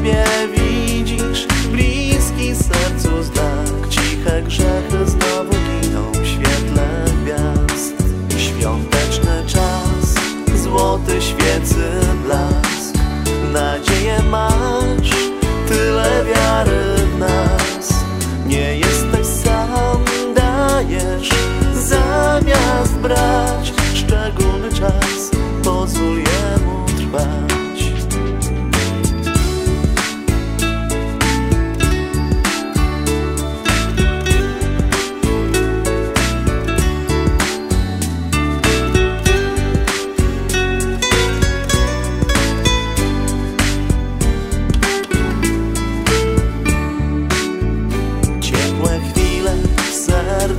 Ciebie widzę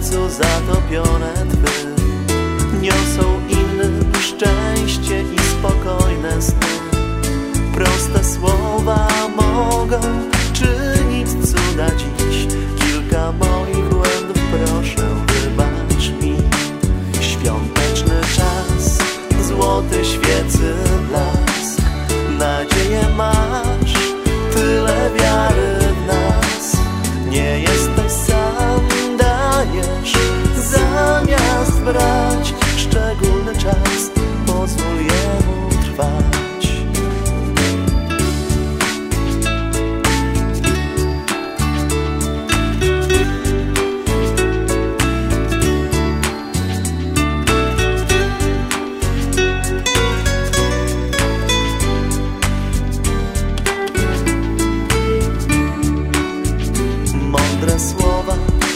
sercu zatopione twy. Niosą innym szczęście i spokojne sny. Proste słowa mogą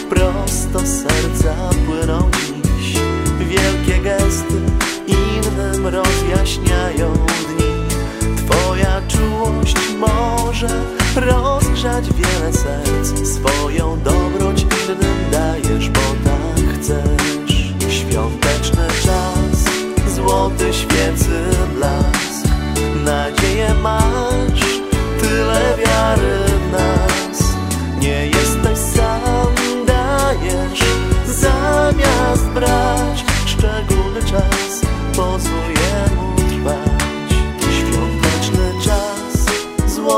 prosto serca płyną dziś. Wielkie gesty innym rozjaśniają dni. Twoja czułość może rozgrzać wiele serc. Swoją dobroć innym dajesz, bo tak chcesz. Świąteczny czas, złoty świecy blask. Nadzieję masz,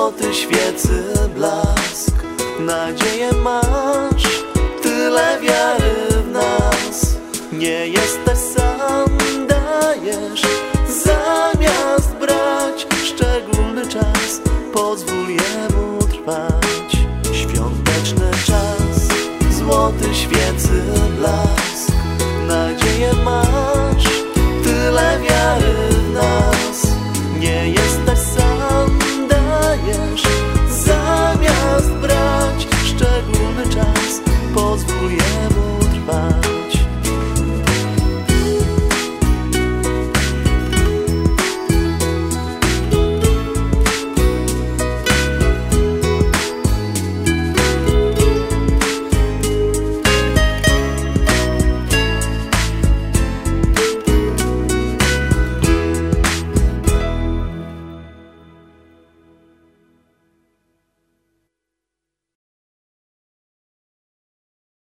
istoty świecy blask. Nadzieję masz, tyle wiary w nas. Nie jesteś sam, dajesz Zamiast brać szczególny czas. Pozwól jemu trwać Świąteczny czas, złoty świecy blask. Nadzieję masz